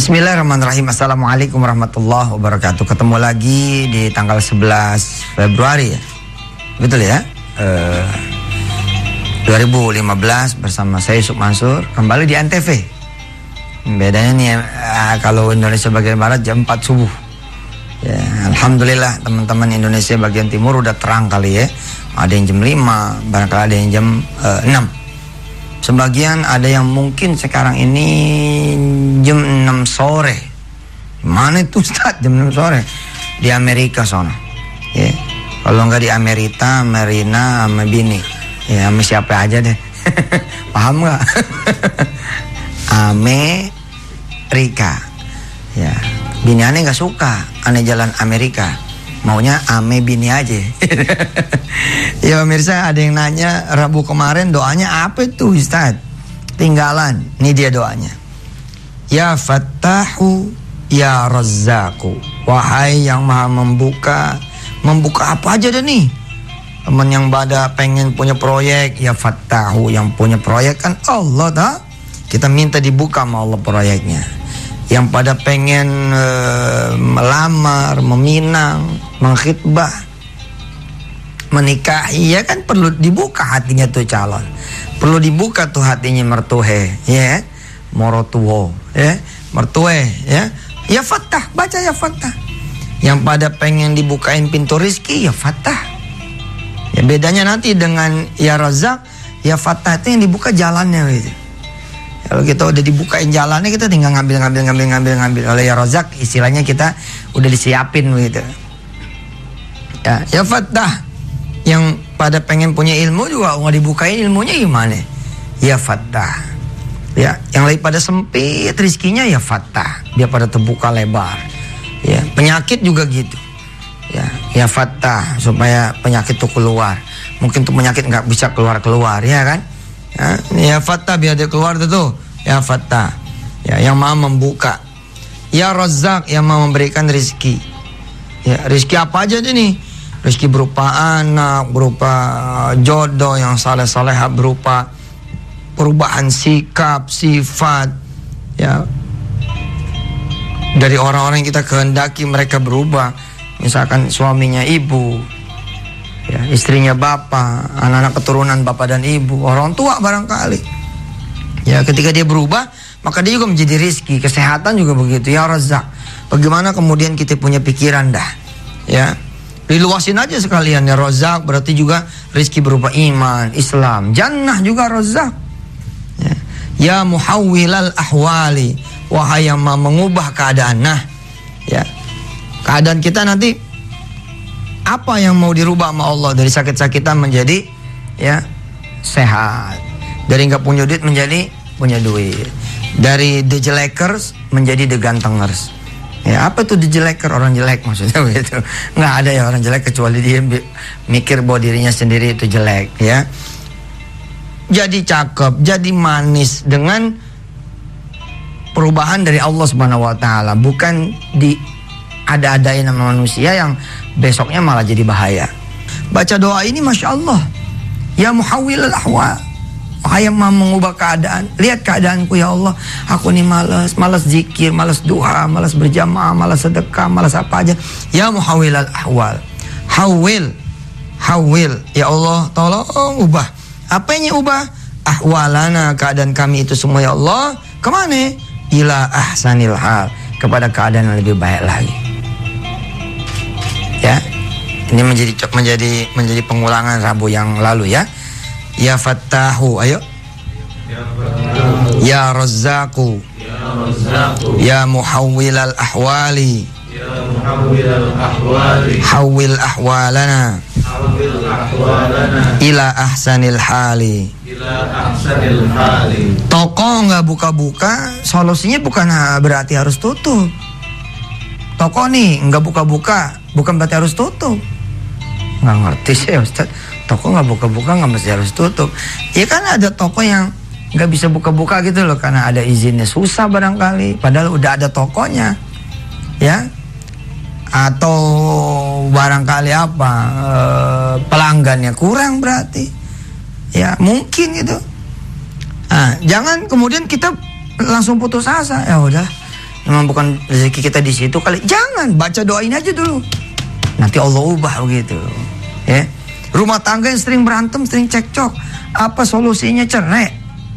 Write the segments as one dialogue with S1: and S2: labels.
S1: Bismillahirrahmanirrahim. Assalamualaikum warahmatullahi wabarakatuh. Ketemu lagi di tanggal 11 Februari ya? Betul ya? Uh, 2015 bersama saya Yusuf Mansur. Kembali di Antv Bedanya nih uh, kalau Indonesia bagian Barat jam 4 subuh. Ya, Alhamdulillah teman-teman Indonesia bagian Timur udah terang kali ya. Ada yang jam 5 Barangkali ada yang jam uh, 6 Sebagian ada yang mungkin sekarang ini jam 6 sore. Mana itu Ustaz jam 6 sore? Di Amerika sana. Ya. Kalau nggak di Amerika, Marina sama bini. Ya sama siapa aja deh. Paham nggak? Amerika. Ya. Bini aneh nggak suka, aneh jalan Amerika maunya ame bini aja. ya pemirsa ada yang nanya Rabu kemarin doanya apa itu Ustaz? Tinggalan. Ini dia doanya. Ya Fattahu Ya Razzaku Wahai yang maha membuka Membuka apa aja deh nih Teman yang pada pengen punya proyek Ya Fattahu Yang punya proyek kan Allah tak Kita minta dibuka sama Allah proyeknya yang pada pengen e, melamar, meminang, mengkhidbah, menikahi ya kan perlu dibuka hatinya tuh calon. Perlu dibuka tuh hatinya mertuhe, ya. Morotuo, ya. Mertue, ya. Ya fatah, baca ya fatah. Yang pada pengen dibukain pintu rizki, ya fatah. Ya bedanya nanti dengan ya razak, ya fatah itu yang dibuka jalannya gitu. Kalau kita udah dibukain jalannya kita tinggal ngambil ngambil ngambil ngambil ngambil. Oleh ya rozak istilahnya kita udah disiapin gitu. Ya, ya fatah yang pada pengen punya ilmu juga nggak dibukain ilmunya gimana? Ya fatah. Ya, yang lagi pada sempit rizkinya ya fatah. Dia pada terbuka lebar. Ya, penyakit juga gitu. Ya, ya fatah supaya penyakit itu keluar. Mungkin tuh penyakit nggak bisa keluar keluar ya kan? Ya, fatah biar dia keluar tuh. Ya fatah. Ya yang maha membuka. Ya razak yang maha memberikan rezeki. Ya rezeki apa aja nih? Rezeki berupa anak, berupa jodoh yang saleh-saleh, berupa perubahan sikap, sifat, ya dari orang-orang yang kita kehendaki mereka berubah. Misalkan suaminya ibu, ya, istrinya bapak, anak-anak keturunan bapak dan ibu, orang tua barangkali. Ya, ketika dia berubah, maka dia juga menjadi rizki, kesehatan juga begitu. Ya razak. Bagaimana kemudian kita punya pikiran dah, ya. Diluasin aja sekalian ya rozak berarti juga rizki berupa iman, Islam, jannah juga rozak. Ya, ya muhawwilal ahwali, wahai yang mengubah keadaan. Nah, ya. Keadaan kita nanti apa yang mau dirubah sama Allah? Dari sakit-sakitan menjadi ya sehat. Dari nggak punya duit menjadi punya duit. Dari the jelekers menjadi the gantengers. Ya apa tuh the jeleker? Orang jelek maksudnya begitu. Nggak ada ya orang jelek kecuali dia mikir bahwa dirinya sendiri itu jelek ya. Jadi cakep jadi manis dengan perubahan dari Allah Subhanahu Wa Taala bukan di ada-adain sama manusia yang besoknya malah jadi bahaya. Baca doa ini Masya Allah. Ya muhawil. Wahai yang mau mengubah keadaan. Lihat keadaanku ya Allah. Aku ini malas. Malas zikir, malas doa, malas berjamaah, malas sedekah, malas apa aja. Ya muhawil al-ahwal. Hawil. Hawil. Ya Allah tolong ubah. Apa yang ubah? Ahwalana keadaan kami itu semua ya Allah. Ke mana? Ila ahsanil hal. Kepada keadaan yang lebih baik lagi ini menjadi menjadi menjadi pengulangan Rabu yang lalu ya. Ya Fattahu ayo. Ya Razzaku. Ya Muhawwilal ahwali.
S2: Ya ahwali
S1: ahwalana.
S2: Ahwalana
S1: ila ahsanil hali. Toko nggak buka-buka solusinya bukan berarti harus tutup. Toko nih nggak buka-buka bukan berarti harus tutup nggak ngerti sih Ustaz. Toko nggak buka-buka nggak mesti harus tutup. Ya kan ada toko yang nggak bisa buka-buka gitu loh karena ada izinnya susah barangkali. Padahal udah ada tokonya ya. Atau barangkali apa e, pelanggannya kurang berarti. Ya mungkin gitu. Nah, jangan kemudian kita langsung putus asa. Ya udah memang bukan rezeki kita di situ kali. Jangan baca doa ini aja dulu. Nanti Allah ubah begitu. Ya. Rumah tangga yang sering berantem, sering cekcok. Apa solusinya cerai?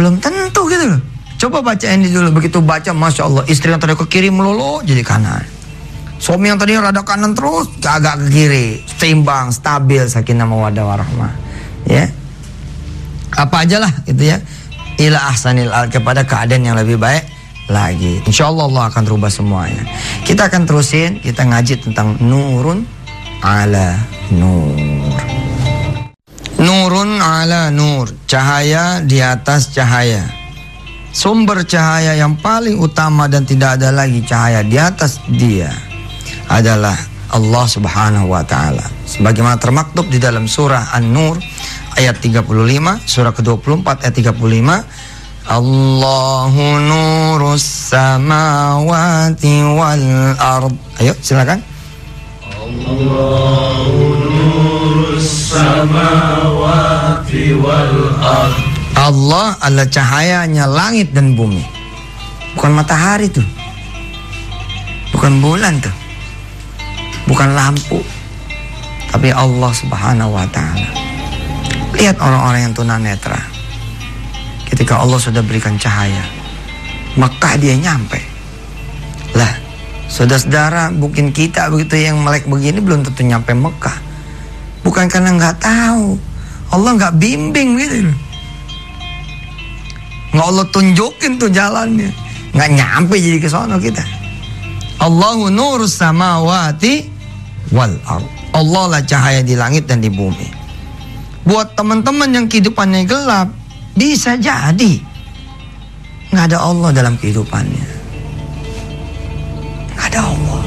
S1: Belum tentu gitu loh. Coba baca ini dulu. Begitu baca, Masya Allah. Istri yang tadi ke kiri melulu, jadi kanan. Suami yang tadi rada kanan terus, agak ke kiri. Seimbang, stabil, sakinah mawadah warahmah. Ya. Apa aja lah gitu ya. Ila ahsanil al kepada keadaan yang lebih baik lagi. Insya Allah Allah akan rubah semuanya. Kita akan terusin, kita ngaji tentang nurun ala nur. Nurun ala nur, cahaya di atas cahaya. Sumber cahaya yang paling utama dan tidak ada lagi cahaya di atas dia adalah Allah Subhanahu wa taala. Sebagaimana termaktub di dalam surah An-Nur ayat 35, surah ke-24 ayat 35 Allahu nurus samawati wal ard. Ayo silakan. Allah adalah cahayanya langit dan bumi. Bukan matahari tuh. Bukan bulan tuh. Bukan lampu. Tapi Allah Subhanahu wa taala. Lihat orang-orang yang tunanetra. Ketika Allah sudah berikan cahaya, Mekah dia nyampe. Lah, saudara-saudara, mungkin kita begitu yang melek begini belum tentu nyampe Mekah. Bukan karena nggak tahu. Allah nggak bimbing gitu. Nggak Allah tunjukin tuh jalannya. Nggak nyampe jadi ke sono kita. Allahu nur samawati wal ard. Allah lah cahaya di langit dan di bumi. Buat teman-teman yang kehidupannya gelap, bisa jadi nggak ada Allah dalam kehidupannya. Nggak ada Allah.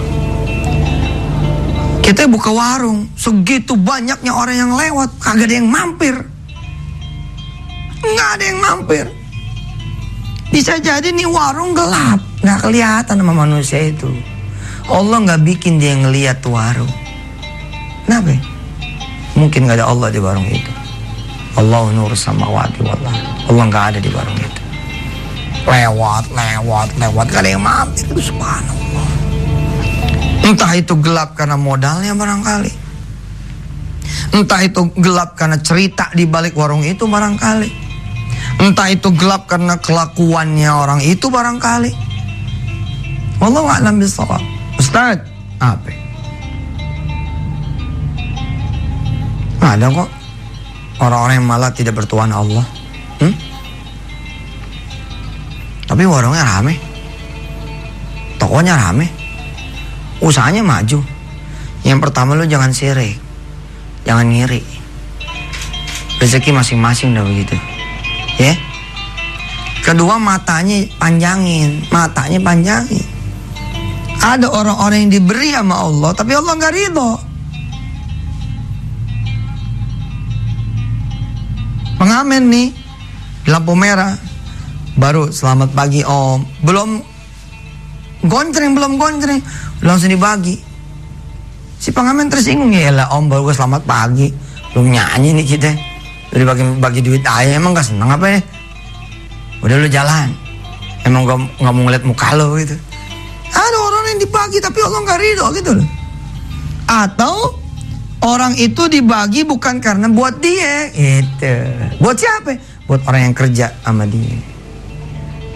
S1: Kita buka warung, segitu banyaknya orang yang lewat, kagak ada yang mampir. Nggak ada yang mampir. Bisa jadi nih warung gelap, nggak kelihatan sama manusia itu. Allah nggak bikin dia ngeliat warung. Kenapa? Mungkin nggak ada Allah di warung itu. Allah nur samawati wallah. Allah nggak ada di warung itu. Lewat, lewat, lewat, gak ada yang mampir. Subhanallah. Entah itu gelap karena modalnya barangkali. Entah itu gelap karena cerita di balik warung itu barangkali. Entah itu gelap karena kelakuannya orang itu barangkali. Wallahu a'lam bishawab. Ustaz, apa? Ada kok orang-orang yang malah tidak bertuhan Allah. Hmm? Tapi warungnya rame. Tokonya rame. Usahanya maju. Yang pertama lu jangan sirik. Jangan ngiri. Rezeki masing-masing dah begitu. Ya. Kedua matanya panjangin, matanya panjangin. Ada orang-orang yang diberi sama Allah, tapi Allah nggak ridho. Pengamen nih, lampu merah, baru selamat pagi om, belum gonceng belum gonceng, langsung dibagi. Si pengamen tersinggung ya lah om baru selamat pagi, belum nyanyi nih kita, udah bagi bagi duit aja emang gak seneng apa ya? Udah lu jalan, emang gak, nggak mau ngeliat muka lo gitu. Ada orang yang dibagi tapi Allah nggak ridho gitu loh. Atau orang itu dibagi bukan karena buat dia, itu. Buat siapa? Buat orang yang kerja sama dia.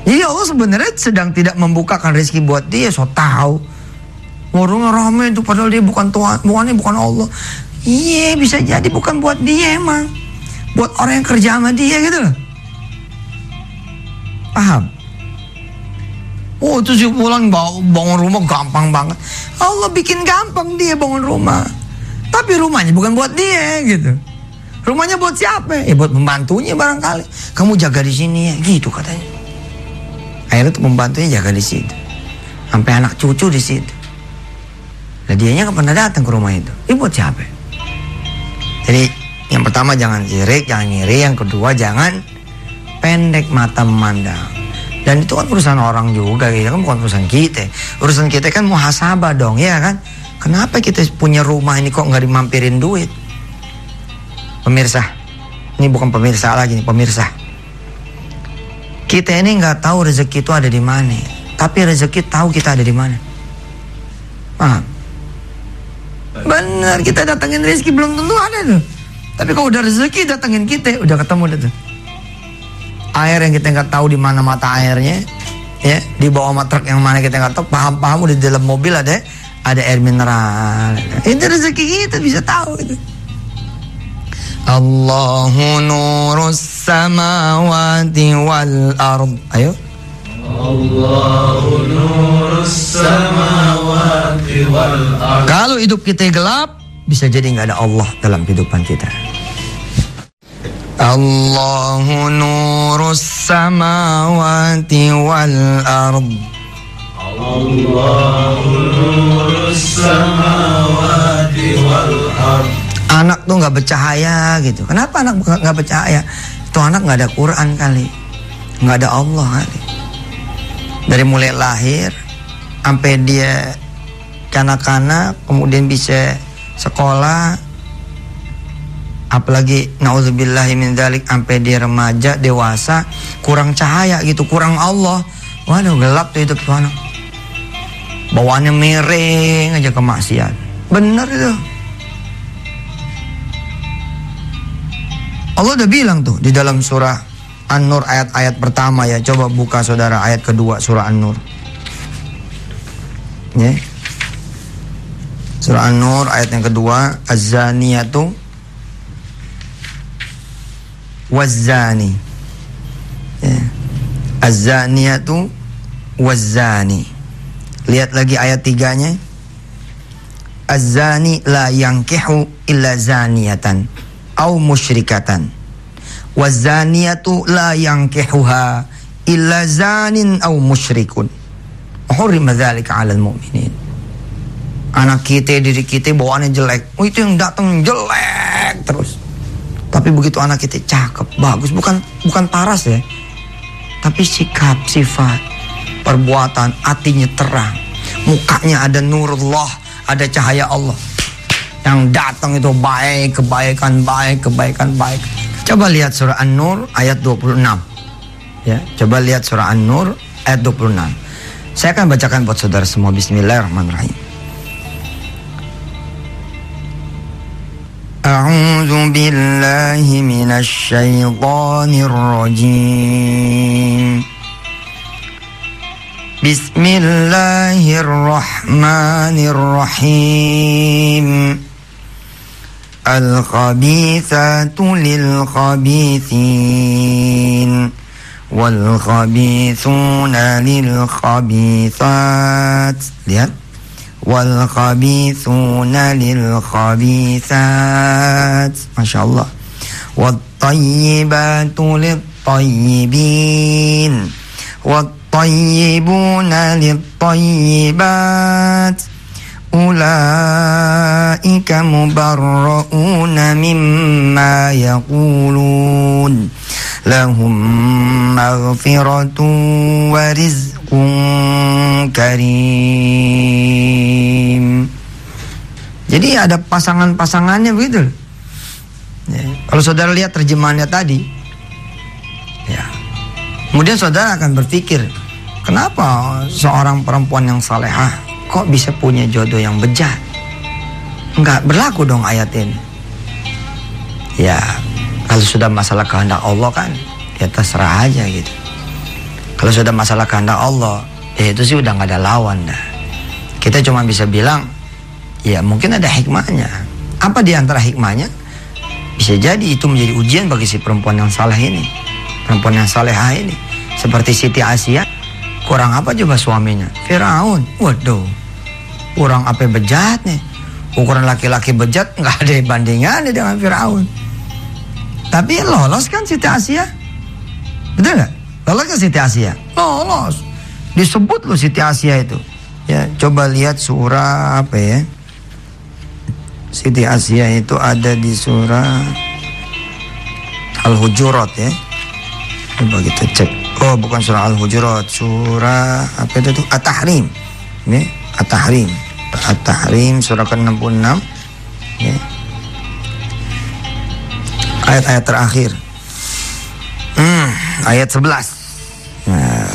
S1: Jadi Allah sebenarnya sedang tidak membukakan rezeki buat dia, so tahu. Warungnya rame itu padahal dia bukan Tuhan, bukannya bukan Allah. Iya bisa jadi bukan buat dia emang. Buat orang yang kerja sama dia gitu. Paham? Oh itu sih pulang bangun rumah gampang banget. Allah bikin gampang dia bangun rumah. Tapi rumahnya bukan buat dia gitu. Rumahnya buat siapa? Ya buat pembantunya barangkali. Kamu jaga di sini ya, gitu katanya. Akhirnya tuh pembantunya jaga di situ. Sampai anak cucu di situ. Nah dianya nggak pernah datang ke rumah itu. Ini buat siapa? Jadi yang pertama jangan sirik, jangan ngiri. Yang kedua jangan pendek mata memandang. Dan itu kan urusan orang juga, gitu kan bukan urusan kita. Urusan kita kan muhasabah dong, ya kan? Kenapa kita punya rumah ini kok nggak dimampirin duit? Pemirsa, ini bukan pemirsa lagi nih, pemirsa. Kita ini nggak tahu rezeki itu ada di mana. Tapi rezeki tahu kita ada di mana. Paham? Benar kita datangin rezeki belum tentu ada tuh. Tapi kalau udah rezeki datangin kita, udah ketemu deh tuh. Air yang kita nggak tahu di mana mata airnya, ya di bawah sama truk yang mana kita nggak tahu. Paham-paham udah di dalam mobil ada ada air mineral. Itu rezeki kita bisa tahu itu. Allahu nurus samawati wal ard. Ayo.
S2: Allahu nurus samawati wal ard.
S1: Kalau hidup kita gelap, bisa jadi nggak ada Allah dalam kehidupan kita. Allahu nurus samawati wal ard.
S2: Allahu nurus samawati.
S1: Anak tuh nggak bercahaya gitu. Kenapa anak nggak bercahaya? Itu anak nggak ada Quran kali, nggak ada Allah kali. Dari mulai lahir sampai dia kanak-kanak, kemudian bisa sekolah, apalagi naudzubillahi min sampai dia remaja dewasa kurang cahaya gitu kurang Allah waduh gelap tuh hidup tuh anak bawaannya miring aja ke maksiat bener itu Allah udah bilang tuh di dalam surah An-Nur ayat-ayat pertama ya. Coba buka saudara ayat kedua surah An-Nur. Ya. Surah An-Nur ayat yang kedua az-zaniyatu wazani ya. az-zaniyatu wazani lihat lagi ayat tiganya. Az-zani la yankihu illa zaniyatan au musyrikatan wazaniyatu la yankihuha illa zanin au musyrikun hurrima dzalika 'alal mu'minin anak kita diri kita bawaannya jelek oh itu yang datang jelek terus tapi begitu anak kita cakep, bagus, bukan bukan paras ya. Tapi sikap, sifat, perbuatan, hatinya terang. Mukanya ada nurullah, ada cahaya Allah yang datang itu baik, kebaikan baik, kebaikan baik. Coba lihat surah An-Nur ayat 26. Ya, coba lihat surah An-Nur ayat 26. Saya akan bacakan buat saudara semua bismillahirrahmanirrahim. A'udzu billahi minasy syaithanir rajim. Bismillahirrahmanirrahim. الخبيثات للخبيثين والخبيثون للخبيثات والخبيثون للخبيثات ما شاء الله. والطيبات للطيبين والطيبون للطيبات أولئك مبرؤون مما يقولون لهم مغفرة ورزق karim. Jadi ada pasangan-pasangannya begitu. Ya. Kalau saudara lihat terjemahannya tadi, ya. Kemudian saudara akan berpikir, kenapa seorang perempuan yang salehah kok bisa punya jodoh yang bejat? Enggak berlaku dong ayat ini. Ya, kalau sudah masalah kehendak Allah kan, ya terserah aja gitu. Kalau sudah masalah kehendak Allah, ya itu sih udah nggak ada lawan dah. Kita cuma bisa bilang, ya mungkin ada hikmahnya. Apa di antara hikmahnya? Bisa jadi itu menjadi ujian bagi si perempuan yang salah ini. Perempuan yang salehah ini. Seperti Siti Asia, kurang apa coba suaminya? Firaun. Waduh, kurang apa bejat nih? Ukuran laki-laki bejat nggak ada bandingannya dengan Firaun. Tapi lolos kan Siti Asia? Betul nggak? Lolos kan Siti Asia? Lolos. Disebut loh Siti Asia itu. Ya, coba lihat surah apa ya? Siti Asia itu ada di surah Al-Hujurat ya. Coba kita cek. Oh, bukan surah Al-Hujurat, surah apa itu tuh? At-Tahrim. Ya, At-Tahrim. At-Tahrim surah ke-66 ya. Ayat-ayat terakhir. Hmm, ayat 11. Nah,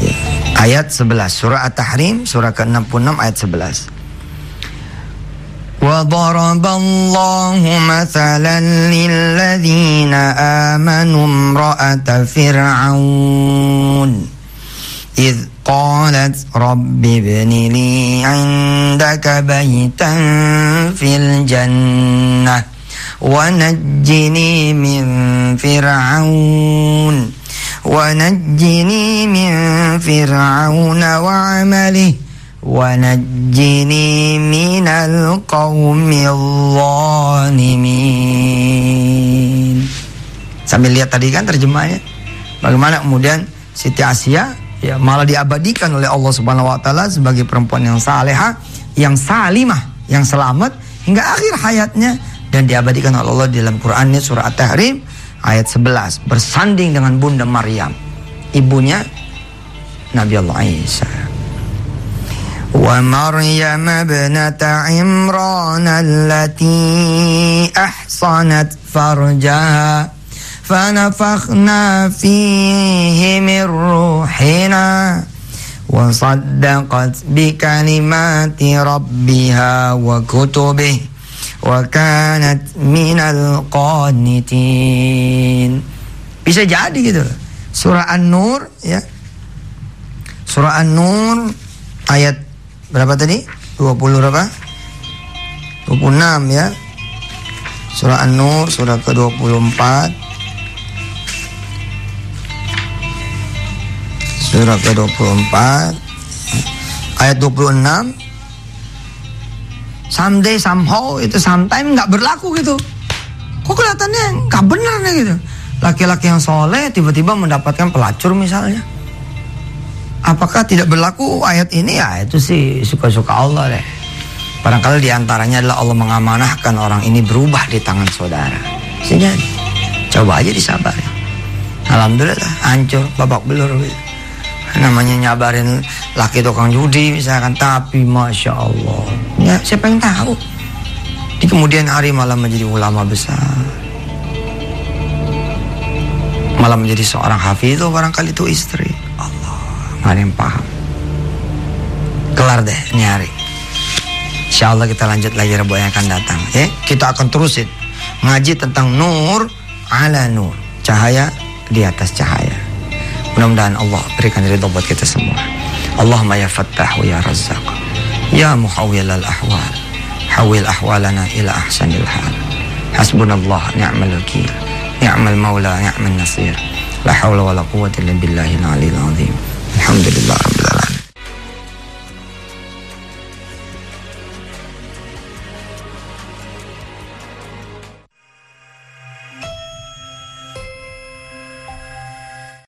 S1: ya. Ayat 11 Surah At-Tahrim Surah ke-66 ayat 11 وضرب الله مثلا للذين آمنوا امرأة فرعون. إذ قالت رب ابن لي عندك بيتا في الجنة ونجني من فرعون ونجني من فرعون وعمله ونجني من القوم الظالمين Sambil lihat tadi kan terjemahnya Bagaimana kemudian Siti Asia ya malah diabadikan oleh Allah Subhanahu wa taala sebagai perempuan yang saleha, yang salimah, yang selamat hingga akhir hayatnya dan diabadikan oleh Allah dalam Qur'annya surah At-Tahrim ayat 11 bersanding dengan Bunda Maryam, ibunya Nabi Allah Isa. ومريم ابنة عمران التي أحصنت فرجها فنفخنا فيه من روحنا وصدقت بكلمات ربها وكتبه وكانت من القانتين bisa jadi gitu surah An-Nur ya surah An-Nur ayat berapa tadi? 20 berapa? 26 ya. Surah An-Nur surah ke-24 surah ke-24 ayat 26 someday somehow itu sometime nggak berlaku gitu. Kok kelihatannya nggak benar nih gitu. Laki-laki yang soleh tiba-tiba mendapatkan pelacur misalnya apakah tidak berlaku ayat ini? Ya itu sih suka-suka Allah deh. Barangkali di antaranya adalah Allah mengamanahkan orang ini berubah di tangan saudara. Sehingga coba aja disabar. Alhamdulillah hancur babak belur. Namanya nyabarin laki tukang judi misalkan. Tapi masya Allah ya siapa yang tahu? Di kemudian hari malah menjadi ulama besar. Malah menjadi seorang hafiz barangkali itu istri. Allah yang paham kelar deh ini hari Insya Allah kita lanjut lagi Rabu yang akan datang ya kita akan terusin ngaji tentang nur ala nur cahaya di atas cahaya Mudah-mudahan Allah berikan ridho buat kita semua. Allahumma ya Fattah wa ya Razzaq. Ya muhawwil al-ahwal. Hawil ahwalana ila ahsanil hal. Hasbunallah ni'mal wakil. Ni'mal maula ni'mal nasir. La hawla wa la quwwata illa billahil aliyil azim. Alhamdulillah.